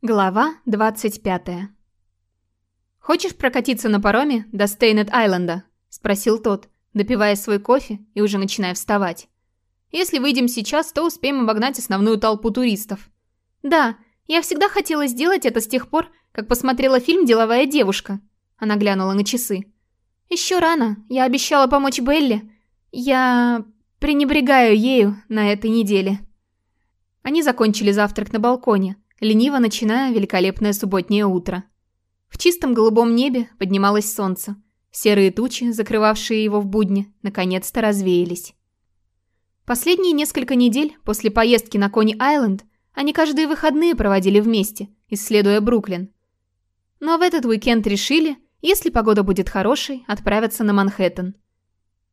Глава 25 «Хочешь прокатиться на пароме до Стейнет-Айленда?» – спросил тот, допивая свой кофе и уже начиная вставать. «Если выйдем сейчас, то успеем обогнать основную толпу туристов». «Да, я всегда хотела сделать это с тех пор, как посмотрела фильм «Деловая девушка». Она глянула на часы. «Еще рано. Я обещала помочь Белли. Я пренебрегаю ею на этой неделе». Они закончили завтрак на балконе – лениво начиная великолепное субботнее утро. В чистом голубом небе поднималось солнце. Серые тучи, закрывавшие его в будни, наконец-то развеялись. Последние несколько недель после поездки на Кони-Айленд они каждые выходные проводили вместе, исследуя Бруклин. Но в этот уикенд решили, если погода будет хорошей, отправиться на Манхэттен.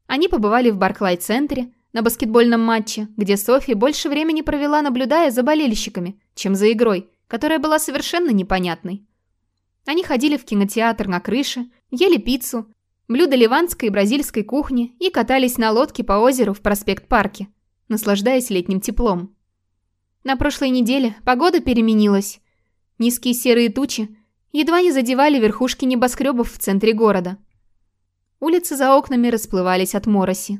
Они побывали в Барклай-центре, на баскетбольном матче, где Софи больше времени провела, наблюдая за болельщиками, чем за игрой, которая была совершенно непонятной. Они ходили в кинотеатр на крыше, ели пиццу, блюда ливанской и бразильской кухни и катались на лодке по озеру в проспект-парке, наслаждаясь летним теплом. На прошлой неделе погода переменилась. Низкие серые тучи едва не задевали верхушки небоскребов в центре города. Улицы за окнами расплывались от мороси.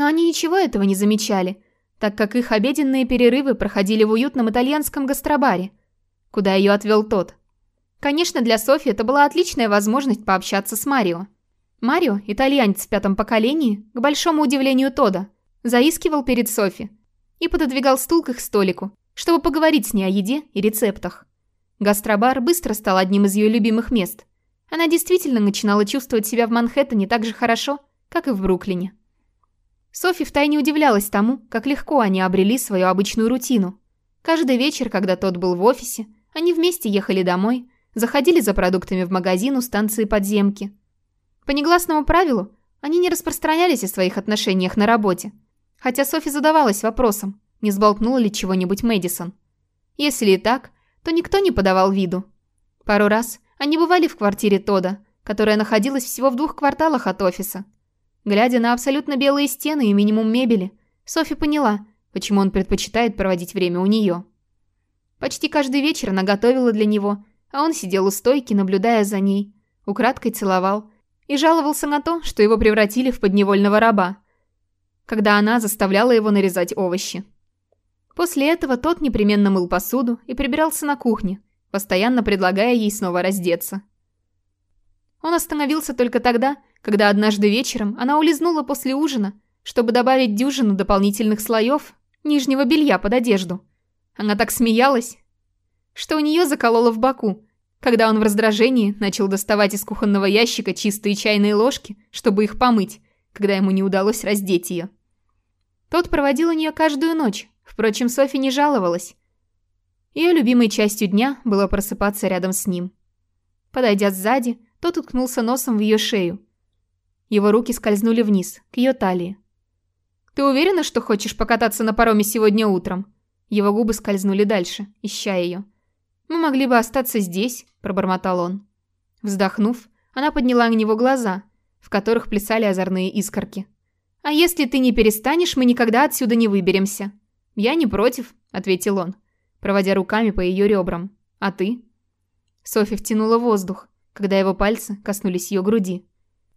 Но они ничего этого не замечали, так как их обеденные перерывы проходили в уютном итальянском гастробаре, куда ее отвел тот. Конечно, для Софи это была отличная возможность пообщаться с Марио. Марио, итальянец в пятом поколении, к большому удивлению Тода, заискивал перед Софи и пододвигал стул к их столику, чтобы поговорить с ней о еде и рецептах. Гастробар быстро стал одним из ее любимых мест. Она действительно начинала чувствовать себя в Манхэттене так же хорошо, как и в Бруклине. Софи втайне удивлялась тому, как легко они обрели свою обычную рутину. Каждый вечер, когда тот был в офисе, они вместе ехали домой, заходили за продуктами в магазин у станции подземки. По негласному правилу, они не распространялись о своих отношениях на работе, хотя Софи задавалась вопросом, не сболтнула ли чего-нибудь Мэдисон. Если и так, то никто не подавал виду. Пару раз они бывали в квартире Тода, которая находилась всего в двух кварталах от офиса – Глядя на абсолютно белые стены и минимум мебели, Софи поняла, почему он предпочитает проводить время у нее. Почти каждый вечер она готовила для него, а он сидел у стойки, наблюдая за ней, украдкой целовал и жаловался на то, что его превратили в подневольного раба, когда она заставляла его нарезать овощи. После этого тот непременно мыл посуду и прибирался на кухне, постоянно предлагая ей снова раздеться. Он остановился только тогда, когда однажды вечером она улизнула после ужина, чтобы добавить дюжину дополнительных слоев нижнего белья под одежду. Она так смеялась, что у нее закололо в боку, когда он в раздражении начал доставать из кухонного ящика чистые чайные ложки, чтобы их помыть, когда ему не удалось раздеть ее. Тот проводил у нее каждую ночь, впрочем, Софи не жаловалась. Ее любимой частью дня было просыпаться рядом с ним. Подойдя сзади, тот уткнулся носом в ее шею, его руки скользнули вниз, к ее талии. «Ты уверена, что хочешь покататься на пароме сегодня утром?» Его губы скользнули дальше, ища ее. «Мы могли бы остаться здесь», – пробормотал он. Вздохнув, она подняла на него глаза, в которых плясали озорные искорки. «А если ты не перестанешь, мы никогда отсюда не выберемся». «Я не против», – ответил он, проводя руками по ее ребрам. «А ты?» Софи втянула воздух, когда его пальцы коснулись ее груди.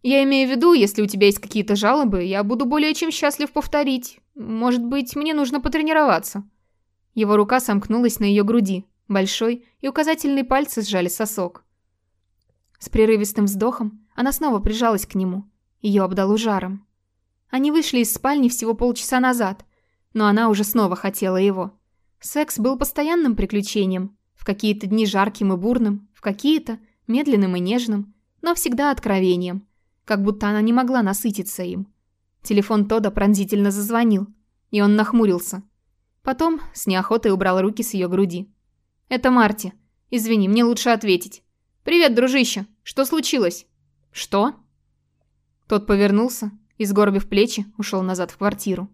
Я имею в виду, если у тебя есть какие-то жалобы, я буду более чем счастлив повторить. Может быть, мне нужно потренироваться». Его рука сомкнулась на ее груди, большой и указательные пальцы сжали сосок. С прерывистым вздохом она снова прижалась к нему. Ее обдало жаром. Они вышли из спальни всего полчаса назад, но она уже снова хотела его. Секс был постоянным приключением, в какие-то дни жарким и бурным, в какие-то медленным и нежным, но всегда откровением – как будто она не могла насытиться им. Телефон Тода пронзительно зазвонил, и он нахмурился. Потом с неохотой убрал руки с ее груди. «Это Марти. Извини, мне лучше ответить. Привет, дружище. Что случилось?» «Что?» Тот повернулся и, сгорбив плечи, ушел назад в квартиру.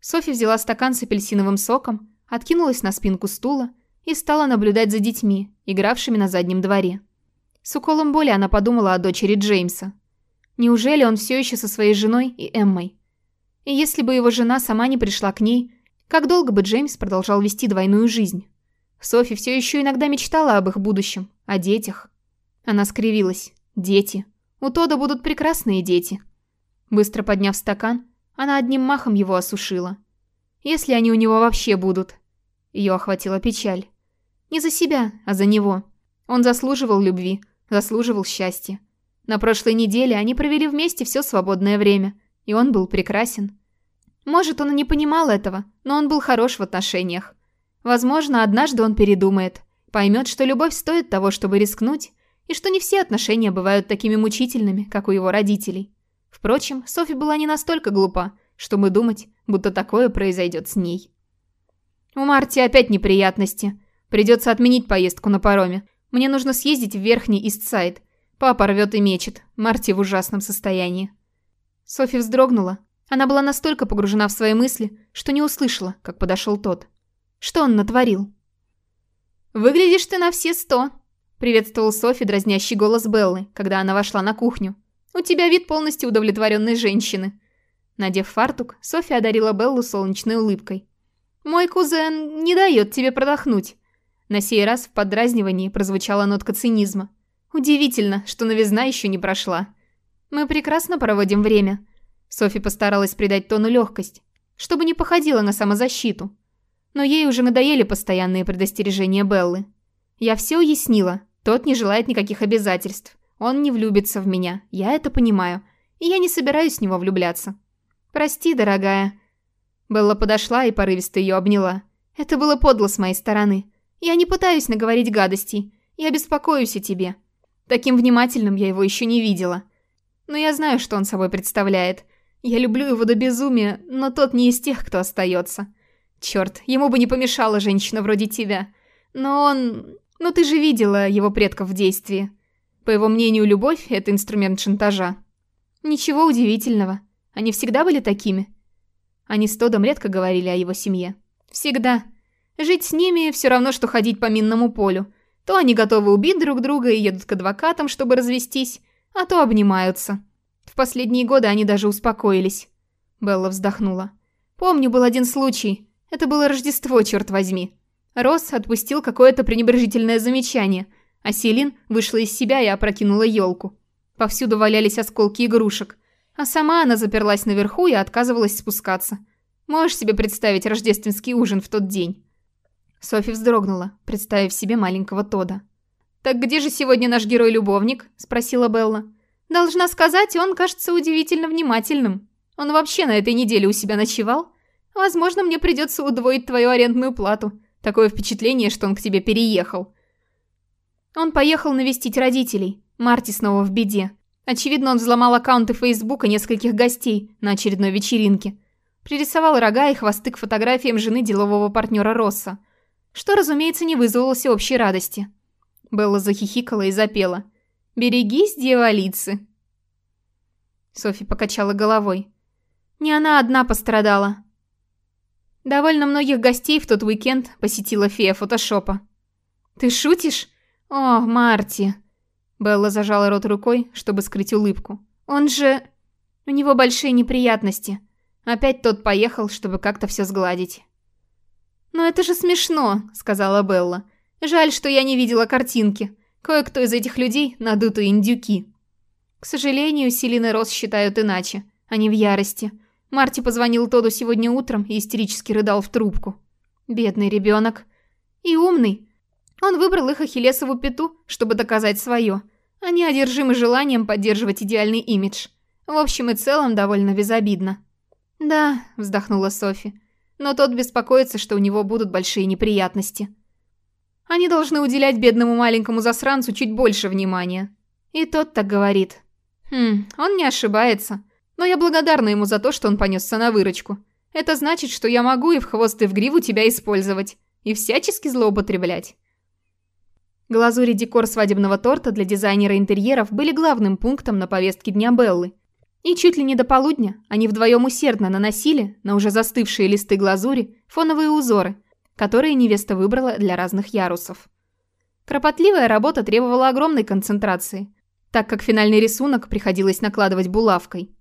Софи взяла стакан с апельсиновым соком, откинулась на спинку стула и стала наблюдать за детьми, игравшими на заднем дворе. С уколом боли она подумала о дочери Джеймса, Неужели он все еще со своей женой и Эммой? И если бы его жена сама не пришла к ней, как долго бы Джеймс продолжал вести двойную жизнь? Софи все еще иногда мечтала об их будущем, о детях. Она скривилась. Дети. У Тода будут прекрасные дети. Быстро подняв стакан, она одним махом его осушила. Если они у него вообще будут. Ее охватила печаль. Не за себя, а за него. Он заслуживал любви, заслуживал счастья. На прошлой неделе они провели вместе все свободное время, и он был прекрасен. Может, он и не понимал этого, но он был хорош в отношениях. Возможно, однажды он передумает, поймет, что любовь стоит того, чтобы рискнуть, и что не все отношения бывают такими мучительными, как у его родителей. Впрочем, Софи была не настолько глупа, чтобы думать, будто такое произойдет с ней. «У Марти опять неприятности. Придется отменить поездку на пароме. Мне нужно съездить в Верхний Истсайд. Папа рвет и мечет. Марти в ужасном состоянии». Софи вздрогнула. Она была настолько погружена в свои мысли, что не услышала, как подошел тот. Что он натворил? «Выглядишь ты на все сто», — приветствовал Софи дразнящий голос Беллы, когда она вошла на кухню. «У тебя вид полностью удовлетворенной женщины». Надев фартук, Софи одарила Беллу солнечной улыбкой. «Мой кузен не дает тебе продохнуть». На сей раз в подразнивании прозвучала нотка цинизма. «Удивительно, что новизна еще не прошла. Мы прекрасно проводим время». Софи постаралась придать тону легкость, чтобы не походила на самозащиту. Но ей уже надоели постоянные предостережения Беллы. Я все уяснила. Тот не желает никаких обязательств. Он не влюбится в меня. Я это понимаю. И я не собираюсь в него влюбляться. Прости, дорогая. Белла подошла и порывисто ее обняла. Это было подло с моей стороны. Я не пытаюсь наговорить гадостей. Я беспокоюсь о тебе. Таким внимательным я его еще не видела. Но я знаю, что он собой представляет. Я люблю его до безумия, но тот не из тех, кто остается. Черт, ему бы не помешала женщина вроде тебя. Но он... Ну ты же видела его предков в действии. По его мнению, любовь – это инструмент шантажа. Ничего удивительного. Они всегда были такими. Они с Тодом редко говорили о его семье. Всегда. Жить с ними все равно, что ходить по минному полю. То они готовы убить друг друга и едут к адвокатам, чтобы развестись, а то обнимаются. В последние годы они даже успокоились. Белла вздохнула. Помню, был один случай. Это было Рождество, черт возьми. Росс отпустил какое-то пренебрежительное замечание, а Селин вышла из себя и опрокинула елку. Повсюду валялись осколки игрушек. А сама она заперлась наверху и отказывалась спускаться. Можешь себе представить рождественский ужин в тот день? Софи вздрогнула, представив себе маленького Тода. «Так где же сегодня наш герой-любовник?» – спросила Белла. Должна сказать, он кажется удивительно внимательным. Он вообще на этой неделе у себя ночевал? Возможно, мне придется удвоить твою арендную плату. Такое впечатление, что он к тебе переехал. Он поехал навестить родителей. Марти снова в беде. Очевидно, он взломал аккаунты Фейсбука нескольких гостей на очередной вечеринке. Пририсовал рога и хвосты к фотографиям жены делового партнера Росса. Что, разумеется, не вызвало всеобщей радости. Белла захихикала и запела. Берегись, дьяволицы!» Софи покачала головой. Не она одна пострадала. Довольно многих гостей в тот уикенд посетила фея фотошопа. «Ты шутишь? О, Марти!» Белла зажала рот рукой, чтобы скрыть улыбку. «Он же... У него большие неприятности. Опять тот поехал, чтобы как-то все сгладить». «Но это же смешно», — сказала Белла. «Жаль, что я не видела картинки. Кое-кто из этих людей – надутые индюки. К сожалению, Селин и Рос считают иначе. Они в ярости. Марти позвонил Тоду сегодня утром и истерически рыдал в трубку. Бедный ребенок. И умный. Он выбрал их Ахиллесову пету, чтобы доказать свое. Они одержимы желанием поддерживать идеальный имидж. В общем и целом довольно безобидно. «Да», – вздохнула Софи. «Но тот беспокоится, что у него будут большие неприятности». Они должны уделять бедному маленькому засранцу чуть больше внимания. И тот так говорит. Хм, он не ошибается. Но я благодарна ему за то, что он понесся на выручку. Это значит, что я могу и в хвост, и в гриву тебя использовать. И всячески злоупотреблять. Глазурь и декор свадебного торта для дизайнера интерьеров были главным пунктом на повестке Дня Беллы. И чуть ли не до полудня они вдвоем усердно наносили на уже застывшие листы глазури фоновые узоры, которые невеста выбрала для разных ярусов. Кропотливая работа требовала огромной концентрации, так как финальный рисунок приходилось накладывать булавкой.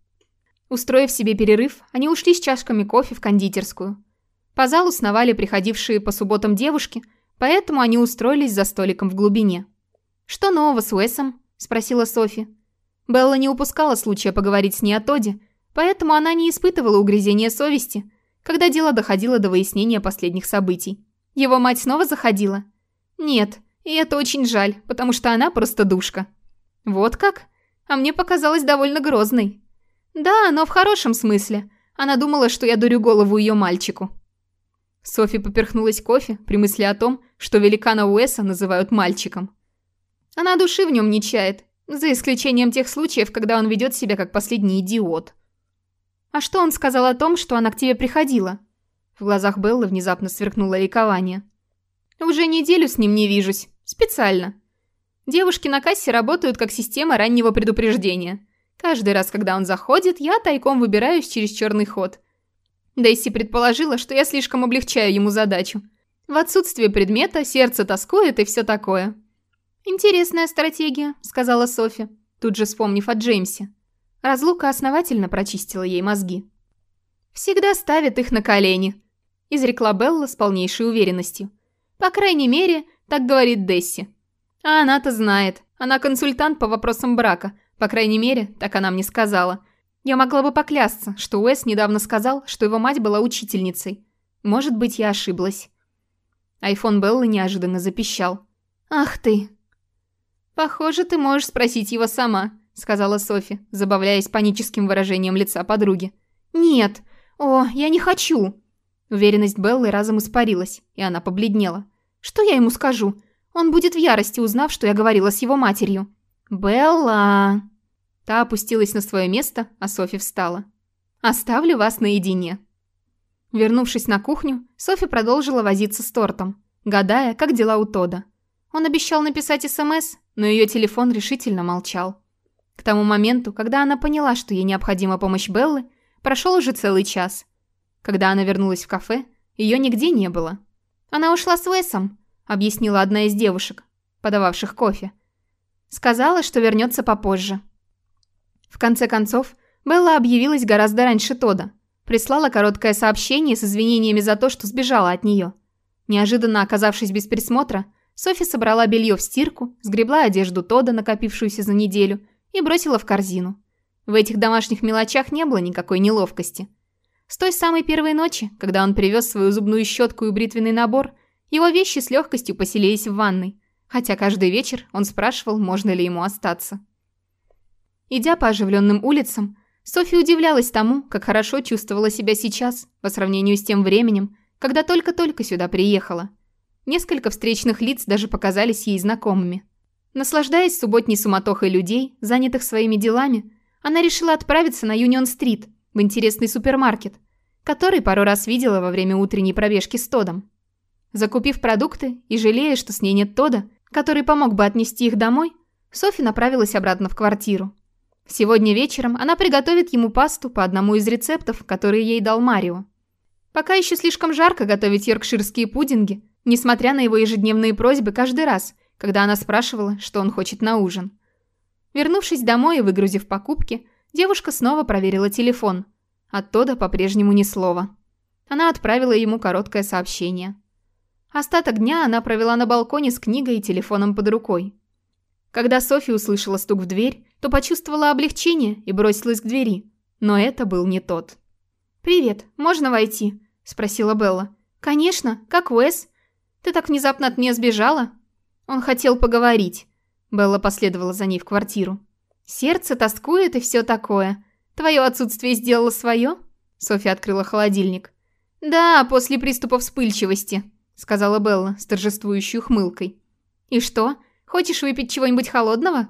Устроив себе перерыв, они ушли с чашками кофе в кондитерскую. По залу сновали приходившие по субботам девушки, поэтому они устроились за столиком в глубине. «Что нового с Уэсом?» – спросила Софи. Белла не упускала случая поговорить с ней о Тоде, поэтому она не испытывала угрызения совести, когда дело доходило до выяснения последних событий. Его мать снова заходила? Нет, и это очень жаль, потому что она просто душка. Вот как? А мне показалось довольно грозной. Да, но в хорошем смысле. Она думала, что я дурю голову ее мальчику. Софи поперхнулась кофе при мысли о том, что великана Уэса называют мальчиком. Она души в нем не чает, за исключением тех случаев, когда он ведет себя как последний идиот. «А что он сказал о том, что она к тебе приходила?» В глазах Беллы внезапно сверкнуло ликование. «Уже неделю с ним не вижусь. Специально. Девушки на кассе работают как система раннего предупреждения. Каждый раз, когда он заходит, я тайком выбираюсь через черный ход. Дейси предположила, что я слишком облегчаю ему задачу. В отсутствие предмета сердце тоскует и все такое. «Интересная стратегия», — сказала Софи, тут же вспомнив о Джеймсе. Разлука основательно прочистила ей мозги. «Всегда ставит их на колени», – изрекла Белла с полнейшей уверенностью. «По крайней мере, так говорит Десси. А она-то знает. Она консультант по вопросам брака. По крайней мере, так она мне сказала. Я могла бы поклясться, что Уэс недавно сказал, что его мать была учительницей. Может быть, я ошиблась». Айфон Беллы неожиданно запищал. «Ах ты!» «Похоже, ты можешь спросить его сама», — сказала Софи, забавляясь паническим выражением лица подруги. «Нет! О, я не хочу!» Уверенность Беллы разом испарилась, и она побледнела. «Что я ему скажу? Он будет в ярости, узнав, что я говорила с его матерью». «Белла!» Та опустилась на свое место, а Софи встала. «Оставлю вас наедине». Вернувшись на кухню, Софи продолжила возиться с тортом, гадая, как дела у Тода. Он обещал написать СМС, но ее телефон решительно молчал. К тому моменту, когда она поняла, что ей необходима помощь Беллы, прошел уже целый час. Когда она вернулась в кафе, ее нигде не было. «Она ушла с Уэсом», — объяснила одна из девушек, подававших кофе. Сказала, что вернется попозже. В конце концов, Белла объявилась гораздо раньше Тода. Прислала короткое сообщение с извинениями за то, что сбежала от нее. Неожиданно оказавшись без присмотра, Софи собрала белье в стирку, сгребла одежду Тода, накопившуюся за неделю, и бросила в корзину. В этих домашних мелочах не было никакой неловкости. С той самой первой ночи, когда он привез свою зубную щетку и бритвенный набор, его вещи с легкостью поселились в ванной, хотя каждый вечер он спрашивал, можно ли ему остаться. Идя по оживленным улицам, Софья удивлялась тому, как хорошо чувствовала себя сейчас, по сравнению с тем временем, когда только-только сюда приехала. Несколько встречных лиц даже показались ей знакомыми. Наслаждаясь субботней суматохой людей, занятых своими делами, она решила отправиться на Юнион-стрит, в интересный супермаркет, который пару раз видела во время утренней пробежки с Тодом. Закупив продукты и жалея, что с ней нет Тода, который помог бы отнести их домой, Софи направилась обратно в квартиру. Сегодня вечером она приготовит ему пасту по одному из рецептов, которые ей дал Марио. Пока еще слишком жарко готовить йоркширские пудинги, несмотря на его ежедневные просьбы каждый раз, когда она спрашивала, что он хочет на ужин. Вернувшись домой и выгрузив покупки, девушка снова проверила телефон. Оттуда по-прежнему ни слова. Она отправила ему короткое сообщение. Остаток дня она провела на балконе с книгой и телефоном под рукой. Когда Софи услышала стук в дверь, то почувствовала облегчение и бросилась к двери. Но это был не тот. «Привет, можно войти?» – спросила Белла. «Конечно, как Уэс? Ты так внезапно от меня сбежала?» Он хотел поговорить. Белла последовала за ней в квартиру. «Сердце тоскует и все такое. Твое отсутствие сделало свое?» Софья открыла холодильник. «Да, после приступа вспыльчивости», — сказала Белла с торжествующей ухмылкой. «И что, хочешь выпить чего-нибудь холодного?»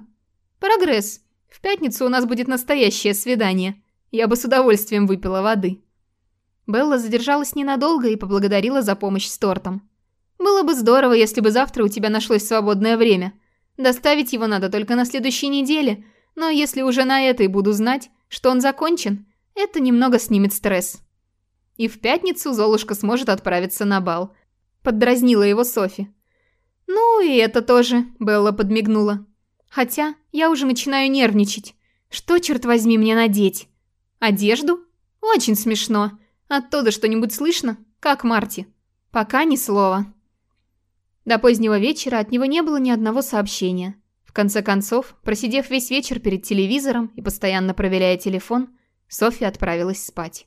«Прогресс. В пятницу у нас будет настоящее свидание. Я бы с удовольствием выпила воды». Белла задержалась ненадолго и поблагодарила за помощь с тортом. Было бы здорово, если бы завтра у тебя нашлось свободное время. Доставить его надо только на следующей неделе, но если уже на этой буду знать, что он закончен, это немного снимет стресс. И в пятницу Золушка сможет отправиться на бал. Поддразнила его Софи. «Ну и это тоже», — Белла подмигнула. «Хотя я уже начинаю нервничать. Что, черт возьми, мне надеть? Одежду? Очень смешно. Оттуда что-нибудь слышно? Как Марти? Пока ни слова». До позднего вечера от него не было ни одного сообщения. В конце концов, просидев весь вечер перед телевизором и постоянно проверяя телефон, Софья отправилась спать.